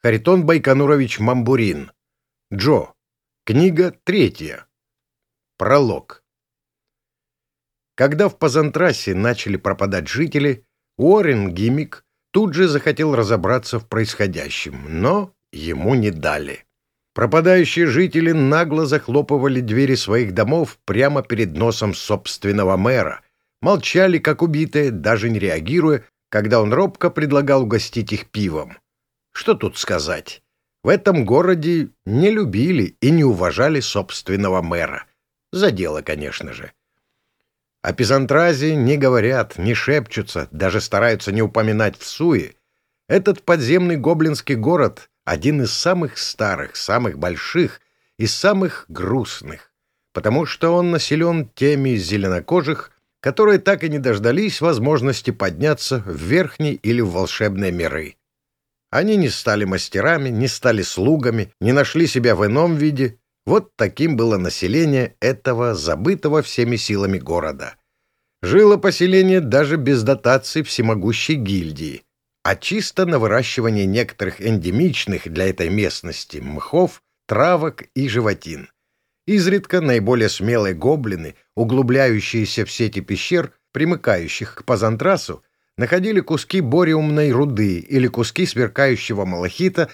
Харитон Байконурович Мамбурин. Джо. Книга третья. Пролог. Когда в Пазантрасе начали пропадать жители, Уоррен Гиммик тут же захотел разобраться в происходящем, но ему не дали. Пропадающие жители нагло захлопывали двери своих домов прямо перед носом собственного мэра, молчали, как убитые, даже не реагируя, когда он робко предлагал угостить их пивом. Что тут сказать? В этом городе не любили и не уважали собственного мэра. За дело, конечно же. О пизантразе не говорят, не шепчутся, даже стараются не упоминать в суе. Этот подземный гоблинский город — один из самых старых, самых больших и самых грустных, потому что он населен теми зеленокожих, которые так и не дождались возможности подняться в верхние или в волшебные миры. Они не стали мастерами, не стали слугами, не нашли себя в ином виде. Вот таким было население этого забытого всеми силами города. Жило поселение даже без дотаций всемогущей гильдии, а чисто на выращивание некоторых эндемичных для этой местности мхов, травок и животин. Изредка наиболее смелые гоблины, углубляющиеся в сети пещер, примыкающих к Пазантрасу, находили куски бориумной руды или куски сверкающего малахита,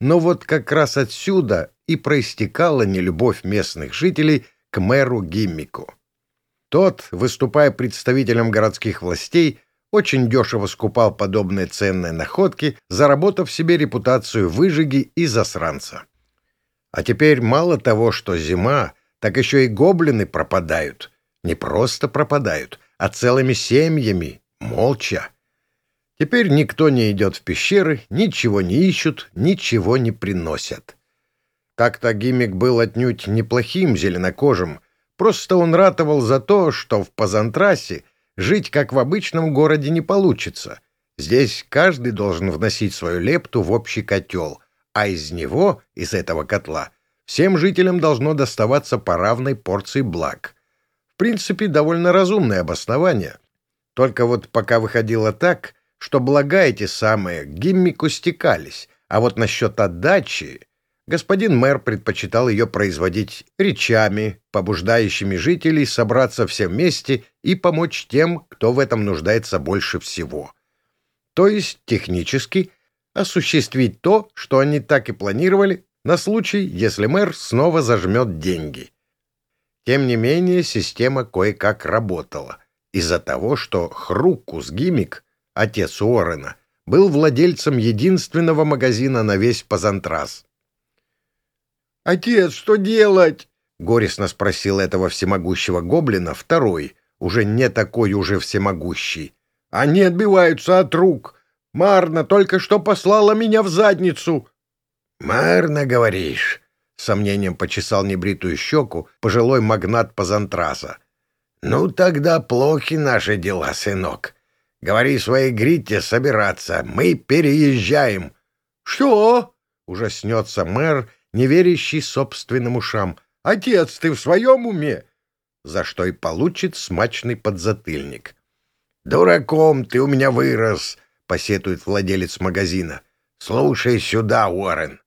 но вот как раз отсюда и проистекала нелюбовь местных жителей к мэру Гиммику. Тот, выступая представителем городских властей, очень дешево скупал подобные ценные находки, заработав себе репутацию выжиги и засранца. А теперь мало того, что зима, так еще и гоблины пропадают. Не просто пропадают, а целыми семьями, молча. Теперь никто не идет в пещеры, ничего не ищут, ничего не приносят. Так-то гиммик был отнюдь неплохим зеленокожим, просто он ратовал за то, что в Пазантрасе жить как в обычном городе не получится. Здесь каждый должен вносить свою лепту в общий котел, а из него, из этого котла, всем жителям должно доставаться по равной порции благ. В принципе, довольно разумное обоснование — только вот пока выходило так, что блага эти самые к гиммику стекались, а вот насчет отдачи господин мэр предпочитал ее производить речами, побуждающими жителей собраться все вместе и помочь тем, кто в этом нуждается больше всего. То есть технически осуществить то, что они так и планировали на случай, если мэр снова зажмет деньги. Тем не менее, система кое-как работала — из-за того, что Хруккус Гимик, отец Уоррена, был владельцем единственного магазина на весь Пазантрас. «Отец, что делать?» — горестно спросил этого всемогущего гоблина второй, уже не такой уже всемогущий. «Они отбиваются от рук. Марна только что послала меня в задницу». «Марна, говоришь?» — сомнением почесал небритую щеку пожилой магнат Пазантраса. «Ну, тогда плохи наши дела, сынок. Говори своей Грите собираться, мы переезжаем». «Что?» — ужаснется мэр, не верящий собственным ушам. «Отец, ты в своем уме?» За что и получит смачный подзатыльник. «Дураком ты у меня вырос», — посетует владелец магазина. «Слушай сюда, Уоррен.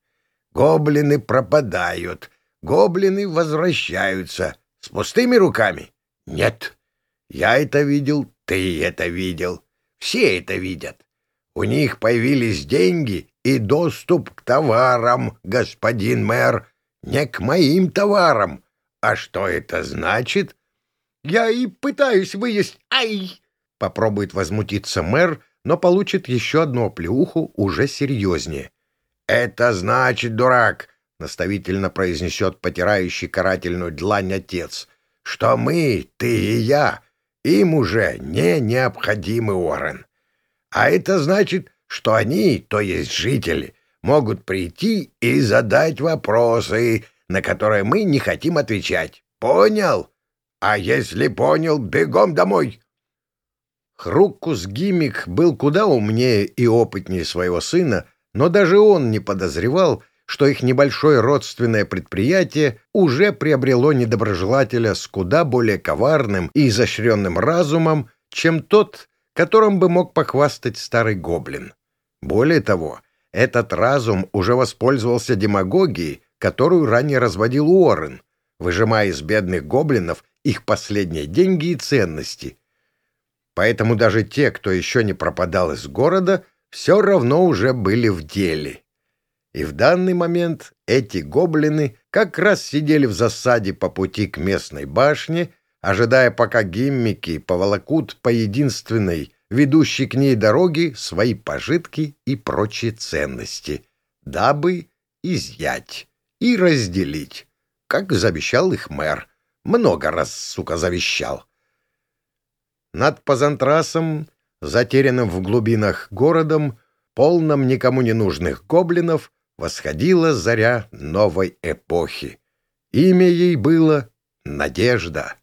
Гоблины пропадают, гоблины возвращаются. С пустыми руками. Нет, я это видел, ты это видел. Все это видят. У них появились деньги и доступ к товарам, господин мэр, не к моим товарам. А что это значит? Я и пытаюсь выяснить. Ай! Попробует возмутиться мэр, но получит еще одну оплеуху уже серьезнее. «Это значит, дурак!» — наставительно произнесет потирающий карательную длань отец — что мы, ты и я, им уже не необходимы, Уоррен. А это значит, что они, то есть жители, могут прийти и задать вопросы, на которые мы не хотим отвечать. Понял? А если понял, бегом домой. Хруккус Гимик был куда умнее и опытнее своего сына, но даже он не подозревал, что их небольшое родственное предприятие уже приобрело недоброжелателя с куда более коварным и изощренным разумом, чем тот, которым бы мог похвастать старый гоблин. Более того, Этот разум уже воспользовался демагогией, которую ранее разводил Уоррен, выжимая из бедных гоблинов их последние деньги и ценности. Поэтому даже те, кто еще не пропадал из города, все равно уже были в деле. И в данный момент эти гоблины как раз сидели в засаде по пути к местной башне, ожидая, пока гиммики поволокут по единственной, ведущей к ней дороге, свои пожитки и прочие ценности, дабы изъять и разделить, как завещал их мэр. Много раз, сука, завещал. Над Пазантрасом, затерянным в глубинах городом, полном никому не нужных гоблинов, восходила заря новой эпохи. Имя ей было Надежда.